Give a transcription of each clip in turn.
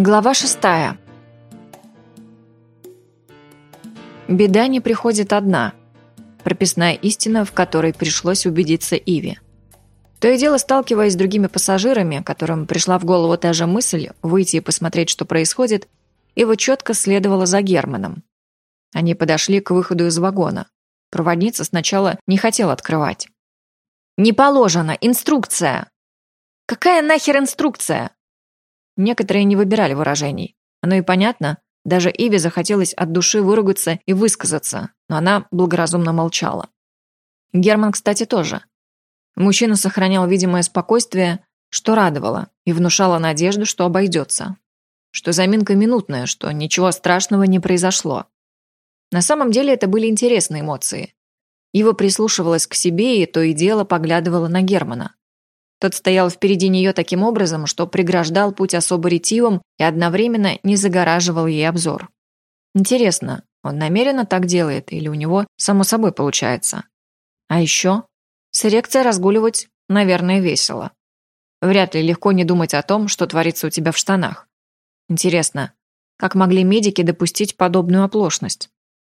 Глава шестая. Беда не приходит одна. Прописная истина, в которой пришлось убедиться Иви. То и дело, сталкиваясь с другими пассажирами, которым пришла в голову та же мысль выйти и посмотреть, что происходит, Ива четко следовала за Германом. Они подошли к выходу из вагона. Проводница сначала не хотела открывать. «Не положено! Инструкция!» «Какая нахер инструкция?» Некоторые не выбирали выражений. Оно и понятно, даже Иве захотелось от души выругаться и высказаться, но она благоразумно молчала. Герман, кстати, тоже. Мужчина сохранял видимое спокойствие, что радовало, и внушало надежду, что обойдется. Что заминка минутная, что ничего страшного не произошло. На самом деле это были интересные эмоции. Ива прислушивалась к себе и то и дело поглядывала на Германа. Тот стоял впереди нее таким образом, что преграждал путь особо ретивым и одновременно не загораживал ей обзор. Интересно, он намеренно так делает или у него само собой получается? А еще? С эрекцией разгуливать, наверное, весело. Вряд ли легко не думать о том, что творится у тебя в штанах. Интересно, как могли медики допустить подобную оплошность?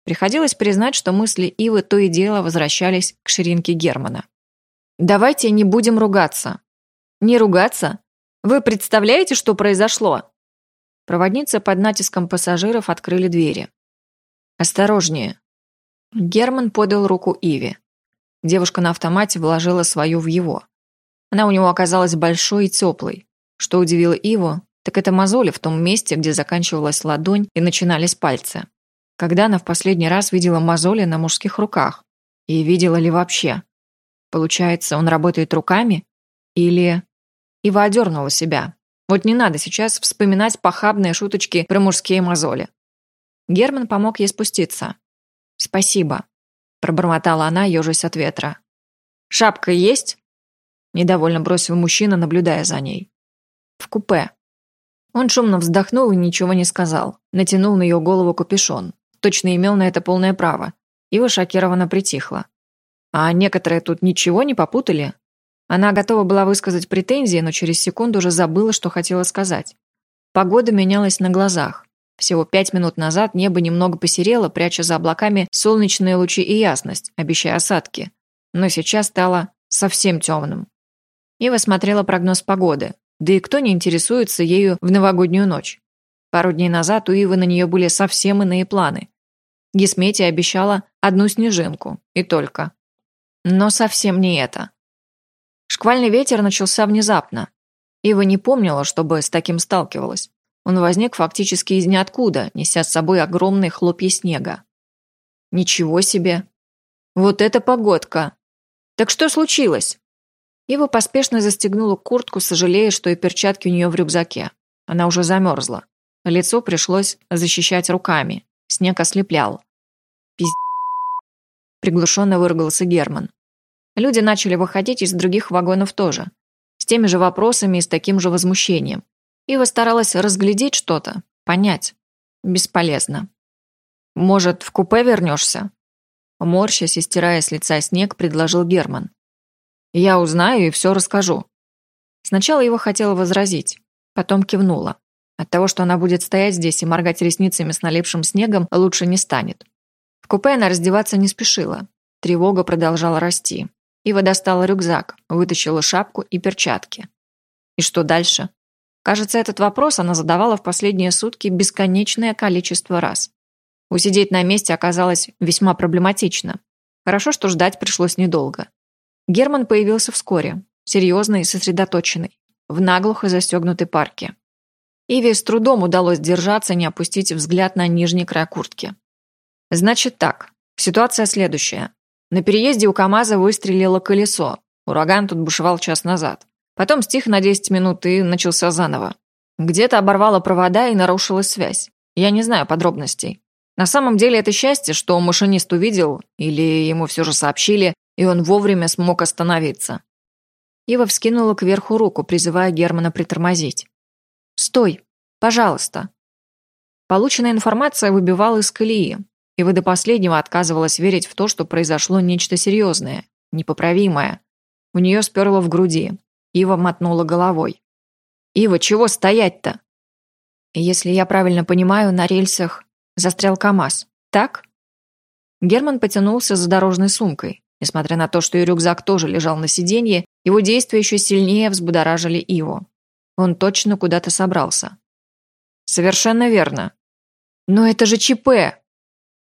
Приходилось признать, что мысли Ивы то и дело возвращались к ширинке Германа. Давайте не будем ругаться. Не ругаться? Вы представляете, что произошло? Проводницы под натиском пассажиров открыли двери. Осторожнее. Герман подал руку Иве. Девушка на автомате вложила свою в его. Она у него оказалась большой и теплой. Что удивило Иву, так это мозоли в том месте, где заканчивалась ладонь и начинались пальцы. Когда она в последний раз видела мозоли на мужских руках? И видела ли вообще? Получается, он работает руками? Или... Ива одернула себя. Вот не надо сейчас вспоминать похабные шуточки про мужские мозоли. Герман помог ей спуститься. «Спасибо», – пробормотала она, ежась от ветра. «Шапка есть?» – недовольно бросил мужчина, наблюдая за ней. «В купе». Он шумно вздохнул и ничего не сказал. Натянул на ее голову капюшон. Точно имел на это полное право. Ива шокированно притихла. А некоторые тут ничего не попутали? Она готова была высказать претензии, но через секунду уже забыла, что хотела сказать. Погода менялась на глазах. Всего пять минут назад небо немного посерело, пряча за облаками солнечные лучи и ясность, обещая осадки. Но сейчас стало совсем темным. Ива смотрела прогноз погоды. Да и кто не интересуется ею в новогоднюю ночь? Пару дней назад у Ивы на нее были совсем иные планы. Гесметия обещала одну снежинку. И только. Но совсем не это. Шквальный ветер начался внезапно. Ива не помнила, чтобы с таким сталкивалась. Он возник фактически из ниоткуда, неся с собой огромные хлопья снега. Ничего себе! Вот это погодка! Так что случилось? Ива поспешно застегнула куртку, сожалея, что и перчатки у нее в рюкзаке. Она уже замерзла. Лицо пришлось защищать руками. Снег ослеплял. Пиздец приглушенно выругался Герман. Люди начали выходить из других вагонов тоже. С теми же вопросами и с таким же возмущением. Ива старалась разглядеть что-то, понять. Бесполезно. «Может, в купе вернешься?» Морщась и стирая с лица снег, предложил Герман. «Я узнаю и все расскажу». Сначала его хотела возразить, потом кивнула. От того, что она будет стоять здесь и моргать ресницами с налипшим снегом, лучше не станет купе она раздеваться не спешила. Тревога продолжала расти. Ива достала рюкзак, вытащила шапку и перчатки. И что дальше? Кажется, этот вопрос она задавала в последние сутки бесконечное количество раз. Усидеть на месте оказалось весьма проблематично. Хорошо, что ждать пришлось недолго. Герман появился вскоре, серьезный и сосредоточенный, в наглухо застегнутой парке. Иве с трудом удалось держаться, не опустить взгляд на нижний край куртки. Значит так, ситуация следующая. На переезде у КамАЗа выстрелило колесо. Ураган тут бушевал час назад. Потом стих на 10 минут и начался заново. Где-то оборвало провода и нарушилась связь. Я не знаю подробностей. На самом деле это счастье, что машинист увидел, или ему все же сообщили, и он вовремя смог остановиться. Ива вскинула кверху руку, призывая Германа притормозить. «Стой! Пожалуйста!» Полученная информация выбивала из колеи, Ива до последнего отказывалась верить в то, что произошло нечто серьезное, непоправимое. У нее сперло в груди. Ива мотнула головой. «Ива, чего стоять-то?» Если я правильно понимаю, на рельсах застрял КамАЗ, так? Герман потянулся за дорожной сумкой. Несмотря на то, что и рюкзак тоже лежал на сиденье, его действия еще сильнее взбудоражили его. Он точно куда-то собрался. «Совершенно верно». «Но это же ЧП!»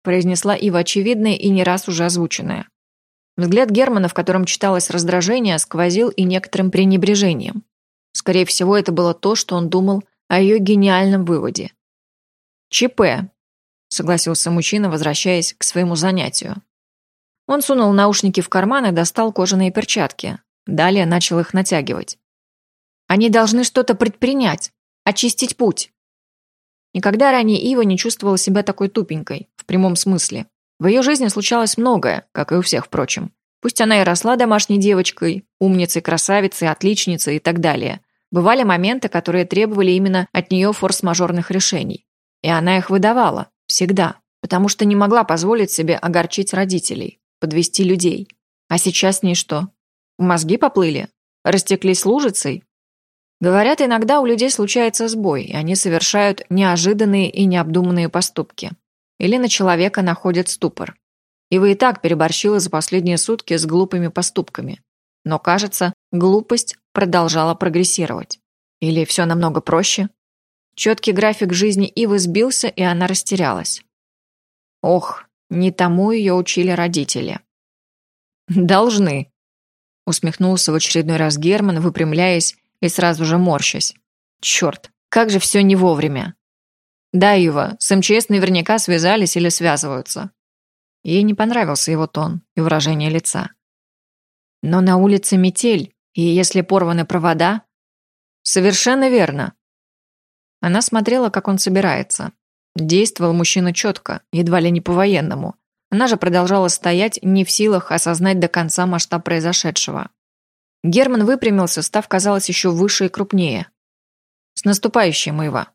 Произнесла Ива очевидное и не раз уже озвученное. Взгляд Германа, в котором читалось раздражение, сквозил и некоторым пренебрежением. Скорее всего, это было то, что он думал о ее гениальном выводе. «ЧП», — согласился мужчина, возвращаясь к своему занятию. Он сунул наушники в карман и достал кожаные перчатки. Далее начал их натягивать. «Они должны что-то предпринять, очистить путь». Никогда ранее Ива не чувствовала себя такой тупенькой, в прямом смысле. В ее жизни случалось многое, как и у всех, впрочем. Пусть она и росла домашней девочкой, умницей, красавицей, отличницей и так далее. Бывали моменты, которые требовали именно от нее форс-мажорных решений. И она их выдавала. Всегда. Потому что не могла позволить себе огорчить родителей, подвести людей. А сейчас с ней что? Мозги поплыли? Растеклись лужицей? Говорят, иногда у людей случается сбой, и они совершают неожиданные и необдуманные поступки. Или на человека находят ступор. Ива и так переборщила за последние сутки с глупыми поступками. Но, кажется, глупость продолжала прогрессировать. Или все намного проще? Четкий график жизни Ивы сбился, и она растерялась. Ох, не тому ее учили родители. «Должны», — усмехнулся в очередной раз Герман, выпрямляясь и сразу же морщась. «Черт, как же все не вовремя. Да, Ива, с МЧС наверняка связались или связываются. Ей не понравился его тон и выражение лица. Но на улице метель, и если порваны провода... Совершенно верно. Она смотрела, как он собирается. Действовал мужчина четко, едва ли не по-военному. Она же продолжала стоять, не в силах осознать до конца масштаб произошедшего. Герман выпрямился, став, казалось, еще выше и крупнее. «С наступающим, Ива!»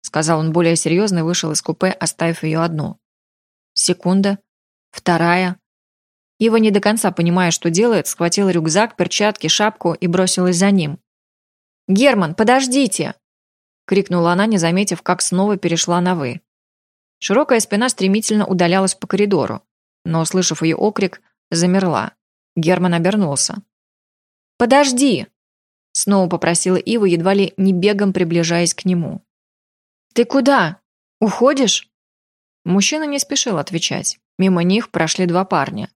сказал он более серьезно и вышел из купе, оставив ее одну. Секунда, вторая. Ива, не до конца понимая, что делает, схватила рюкзак, перчатки, шапку и бросилась за ним. «Герман, подождите!» — крикнула она, не заметив, как снова перешла на «вы». Широкая спина стремительно удалялась по коридору, но, услышав ее окрик, замерла. Герман обернулся. «Подожди!» — снова попросила Ива, едва ли не бегом приближаясь к нему. «Ты куда? Уходишь?» Мужчина не спешил отвечать. Мимо них прошли два парня.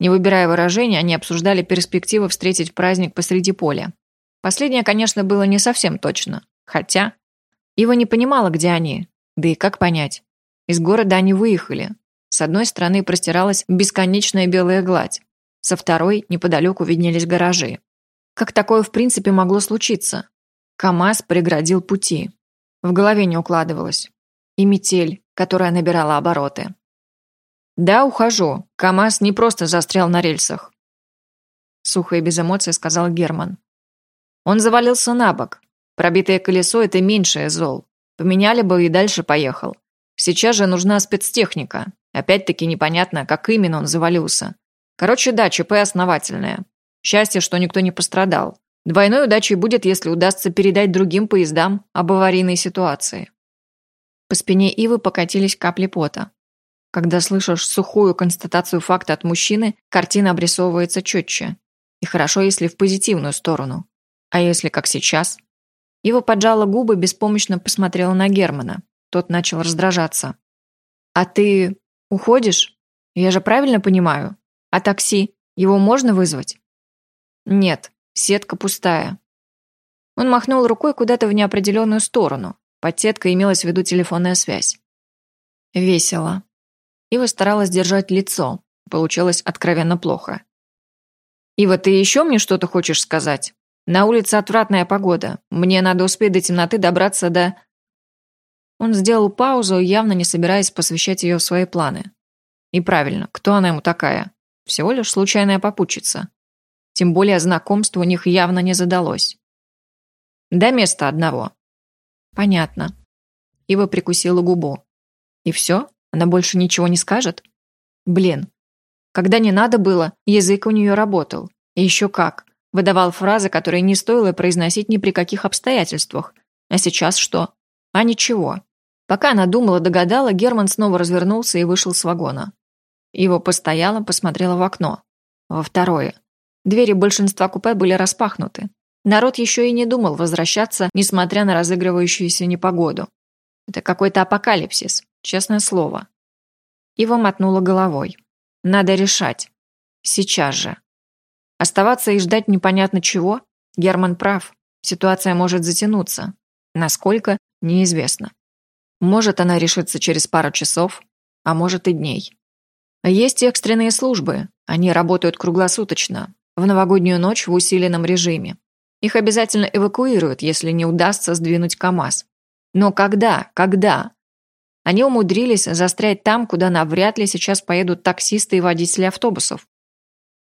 Не выбирая выражения, они обсуждали перспективы встретить праздник посреди поля. Последнее, конечно, было не совсем точно. Хотя... Ива не понимала, где они. Да и как понять? Из города они выехали. С одной стороны простиралась бесконечная белая гладь. Со второй неподалеку виднелись гаражи. Как такое в принципе могло случиться? КамАЗ преградил пути. В голове не укладывалось. И метель, которая набирала обороты. «Да, ухожу. КамАЗ не просто застрял на рельсах», — сухо и без эмоций сказал Герман. Он завалился на бок. Пробитое колесо — это меньшее зол. Поменяли бы и дальше поехал. Сейчас же нужна спецтехника. Опять-таки непонятно, как именно он завалился. Короче, да, ЧП основательное. Счастье, что никто не пострадал. Двойной удачей будет, если удастся передать другим поездам об аварийной ситуации. По спине Ивы покатились капли пота. Когда слышишь сухую констатацию факта от мужчины, картина обрисовывается четче. И хорошо, если в позитивную сторону. А если как сейчас? Ива поджала губы, беспомощно посмотрела на Германа. Тот начал раздражаться. «А ты уходишь? Я же правильно понимаю? А такси? Его можно вызвать?» «Нет, Сетка пустая. Он махнул рукой куда-то в неопределенную сторону. Под сеткой имелась в виду телефонная связь. Весело. Ива старалась держать лицо. Получалось откровенно плохо. «Ива, ты еще мне что-то хочешь сказать? На улице отвратная погода. Мне надо успеть до темноты добраться до...» Он сделал паузу, явно не собираясь посвящать ее в свои планы. И правильно, кто она ему такая? Всего лишь случайная попутчица. Тем более знакомство у них явно не задалось. До места одного. Понятно. Ива прикусила губу. И все? Она больше ничего не скажет? Блин. Когда не надо было, язык у нее работал. И еще как. Выдавал фразы, которые не стоило произносить ни при каких обстоятельствах. А сейчас что? А ничего. Пока она думала, догадала, Герман снова развернулся и вышел с вагона. Его постояла, посмотрела в окно. Во второе. Двери большинства купе были распахнуты. Народ еще и не думал возвращаться, несмотря на разыгрывающуюся непогоду. Это какой-то апокалипсис, честное слово. Ива мотнула головой. Надо решать. Сейчас же. Оставаться и ждать непонятно чего? Герман прав. Ситуация может затянуться. Насколько – неизвестно. Может, она решится через пару часов, а может и дней. Есть экстренные службы. Они работают круглосуточно, в новогоднюю ночь в усиленном режиме. Их обязательно эвакуируют, если не удастся сдвинуть КАМАЗ. Но когда? Когда? Они умудрились застрять там, куда навряд ли сейчас поедут таксисты и водители автобусов.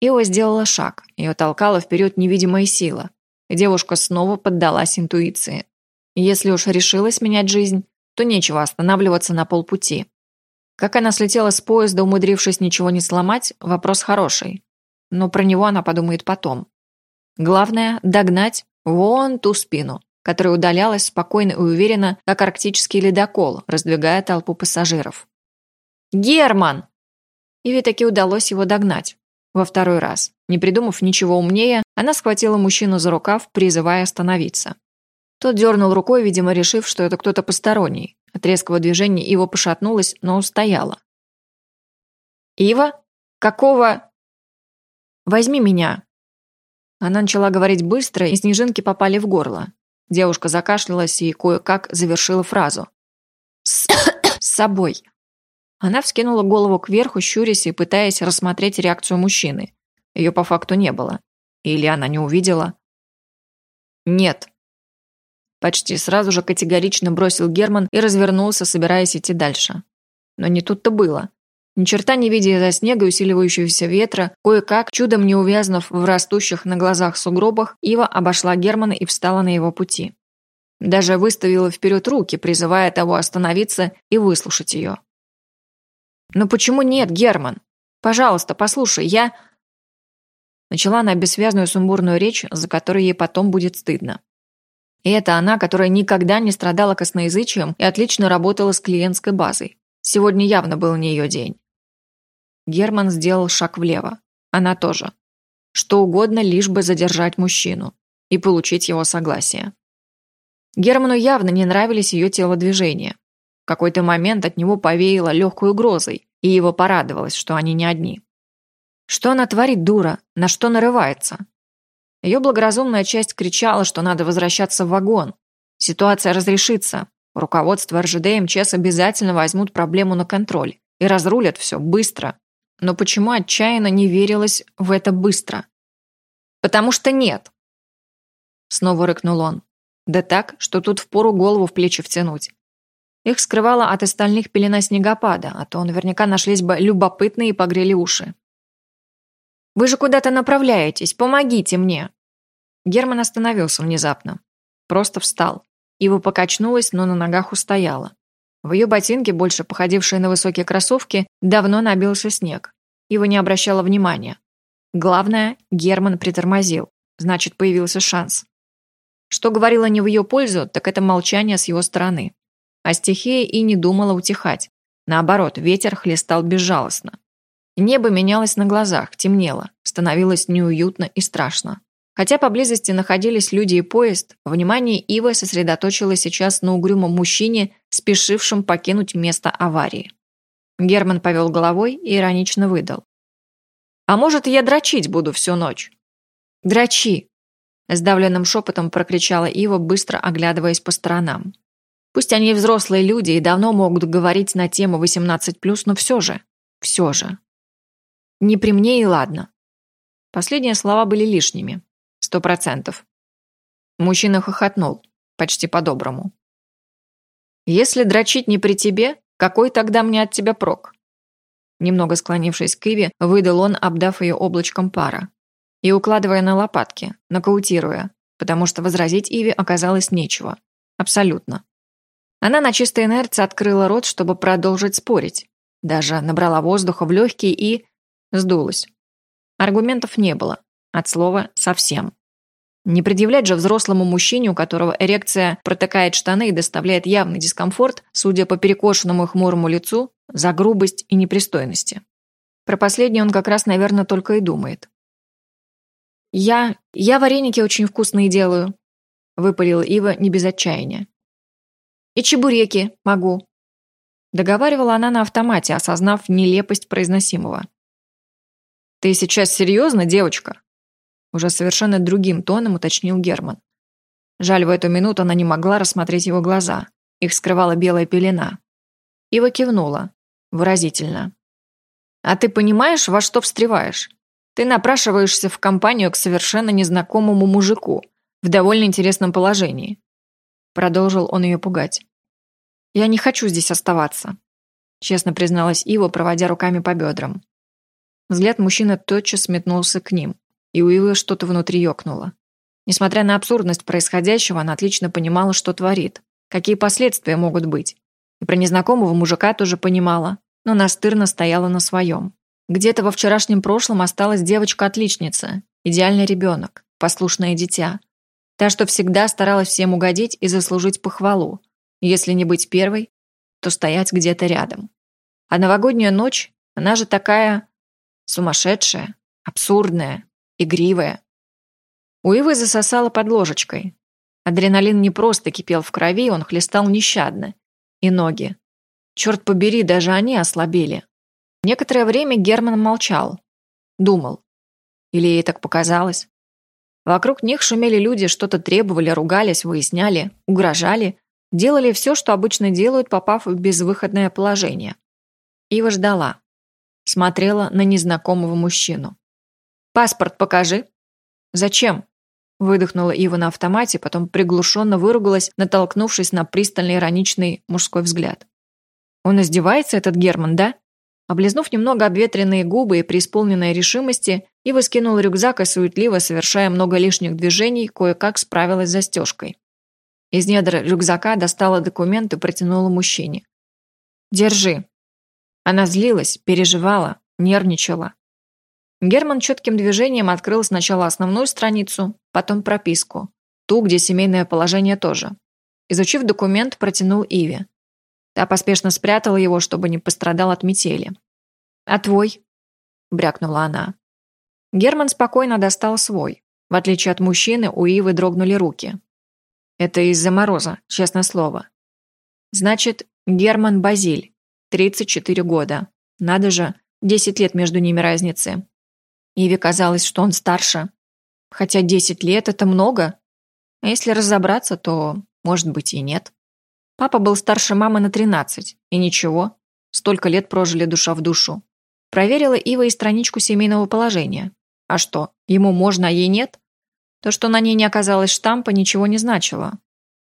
Ио сделала шаг, ее толкала вперед невидимая сила. девушка снова поддалась интуиции. Если уж решилась менять жизнь, то нечего останавливаться на полпути. Как она слетела с поезда, умудрившись ничего не сломать, вопрос хороший. Но про него она подумает потом. Главное – догнать вон ту спину, которая удалялась спокойно и уверенно, как арктический ледокол, раздвигая толпу пассажиров. «Герман!» Иве таки удалось его догнать. Во второй раз. Не придумав ничего умнее, она схватила мужчину за рукав, призывая остановиться. Тот дернул рукой, видимо, решив, что это кто-то посторонний. От резкого движения его пошатнулась, но устояла. «Ива? Какого?» «Возьми меня!» Она начала говорить быстро, и снежинки попали в горло. Девушка закашлялась и кое-как завершила фразу. «С, с собой». Она вскинула голову кверху, щурясь и пытаясь рассмотреть реакцию мужчины. Ее по факту не было. Или она не увидела? «Нет». Почти сразу же категорично бросил Герман и развернулся, собираясь идти дальше. Но не тут-то было. Ни черта не видя из-за снега усиливающегося ветра, кое-как, чудом не увязнув в растущих на глазах сугробах, Ива обошла Германа и встала на его пути. Даже выставила вперед руки, призывая того остановиться и выслушать ее. «Но почему нет, Герман? Пожалуйста, послушай, я...» Начала она бессвязную сумбурную речь, за которой ей потом будет стыдно. И это она, которая никогда не страдала косноязычием и отлично работала с клиентской базой. Сегодня явно был не ее день. Герман сделал шаг влево. Она тоже. Что угодно, лишь бы задержать мужчину и получить его согласие. Герману явно не нравились ее телодвижения. В какой-то момент от него повеяло легкой угрозой, и его порадовалось, что они не одни. Что она творит, дура? На что нарывается? Ее благоразумная часть кричала, что надо возвращаться в вагон. Ситуация разрешится. Руководство РЖД МЧС обязательно возьмут проблему на контроль и разрулят все быстро. Но почему отчаянно не верилось в это быстро? «Потому что нет!» Снова рыкнул он. Да так, что тут впору голову в плечи втянуть. Их скрывала от остальных пелена снегопада, а то наверняка нашлись бы любопытные и погрели уши. «Вы же куда-то направляетесь, помогите мне!» Герман остановился внезапно. Просто встал. Ива покачнулась, но на ногах устояла. В ее ботинке, больше походившие на высокие кроссовки, давно набился снег. Ива не обращала внимания. Главное, Герман притормозил. Значит, появился шанс. Что говорило не в ее пользу, так это молчание с его стороны. А стихия и не думала утихать. Наоборот, ветер хлестал безжалостно. Небо менялось на глазах, темнело, становилось неуютно и страшно. Хотя поблизости находились люди и поезд, внимание Ивы сосредоточилось сейчас на угрюмом мужчине, спешившем покинуть место аварии. Герман повел головой и иронично выдал. «А может, я дрочить буду всю ночь?» «Дрочи!» Сдавленным шепотом прокричала Ива, быстро оглядываясь по сторонам. Пусть они взрослые люди и давно могут говорить на тему 18+, но все же, все же. Не при мне и ладно. Последние слова были лишними. Сто процентов. Мужчина хохотнул, почти по-доброму. «Если дрочить не при тебе, какой тогда мне от тебя прок?» Немного склонившись к Иве, выдал он, обдав ее облачком пара. И укладывая на лопатки, нокаутируя, потому что возразить Иве оказалось нечего. Абсолютно. Она на чистой инерции открыла рот, чтобы продолжить спорить. Даже набрала воздуха в легкие и... сдулась. Аргументов не было. От слова «совсем». Не предъявлять же взрослому мужчине, у которого эрекция протыкает штаны и доставляет явный дискомфорт, судя по перекошенному и хмурому лицу, за грубость и непристойности. Про последнее он как раз, наверное, только и думает. «Я... я вареники очень вкусные делаю», — выпалила Ива не без отчаяния. «И чебуреки могу», — договаривала она на автомате, осознав нелепость произносимого. «Ты сейчас серьезно, девочка?» Уже совершенно другим тоном уточнил Герман. Жаль, в эту минуту она не могла рассмотреть его глаза. Их скрывала белая пелена. Ива кивнула. Выразительно. «А ты понимаешь, во что встреваешь? Ты напрашиваешься в компанию к совершенно незнакомому мужику в довольно интересном положении». Продолжил он ее пугать. «Я не хочу здесь оставаться», честно призналась Ива, проводя руками по бедрам. Взгляд мужчины тотчас метнулся к ним и у Ивы что-то внутри ёкнуло. Несмотря на абсурдность происходящего, она отлично понимала, что творит, какие последствия могут быть. И про незнакомого мужика тоже понимала, но настырно стояла на своем. Где-то во вчерашнем прошлом осталась девочка-отличница, идеальный ребенок, послушное дитя. Та, что всегда старалась всем угодить и заслужить похвалу. Если не быть первой, то стоять где-то рядом. А новогодняя ночь, она же такая сумасшедшая, абсурдная, игривая. У Ивы засосала под ложечкой. Адреналин не просто кипел в крови, он хлестал нещадно. И ноги. Черт побери, даже они ослабели. Некоторое время Герман молчал. Думал. Или ей так показалось. Вокруг них шумели люди, что-то требовали, ругались, выясняли, угрожали, делали все, что обычно делают, попав в безвыходное положение. Ива ждала. Смотрела на незнакомого мужчину. «Паспорт покажи». «Зачем?» Выдохнула Ива на автомате, потом приглушенно выругалась, натолкнувшись на пристальный ироничный мужской взгляд. «Он издевается, этот Герман, да?» Облизнув немного обветренные губы и преисполненной решимости, Ива скинула рюкзак и суетливо, совершая много лишних движений, кое-как справилась с застежкой. Из недр рюкзака достала документ и протянула мужчине. «Держи». Она злилась, переживала, нервничала. Герман четким движением открыл сначала основную страницу, потом прописку. Ту, где семейное положение тоже. Изучив документ, протянул Иве. Та поспешно спрятала его, чтобы не пострадал от метели. «А твой?» – брякнула она. Герман спокойно достал свой. В отличие от мужчины, у Ивы дрогнули руки. Это из-за мороза, честное слово. Значит, Герман Базиль, 34 года. Надо же, 10 лет между ними разницы. Иве казалось, что он старше. Хотя 10 лет – это много. А если разобраться, то, может быть, и нет. Папа был старше мамы на 13. И ничего. Столько лет прожили душа в душу. Проверила Ива и страничку семейного положения. А что, ему можно, а ей нет? То, что на ней не оказалось штампа, ничего не значило.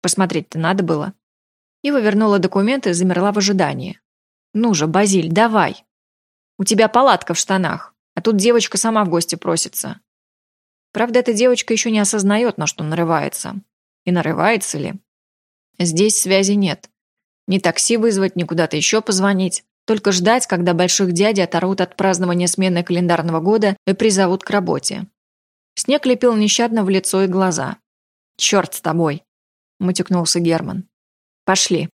Посмотреть-то надо было. Ива вернула документы и замерла в ожидании. «Ну же, Базиль, давай!» «У тебя палатка в штанах. А тут девочка сама в гости просится. Правда, эта девочка еще не осознает, на что нарывается. И нарывается ли? Здесь связи нет. Ни такси вызвать, ни куда-то еще позвонить. Только ждать, когда больших дяди оторвут от празднования смены календарного года и призовут к работе. Снег лепил нещадно в лицо и глаза. «Черт с тобой!» – мутюкнулся Герман. «Пошли».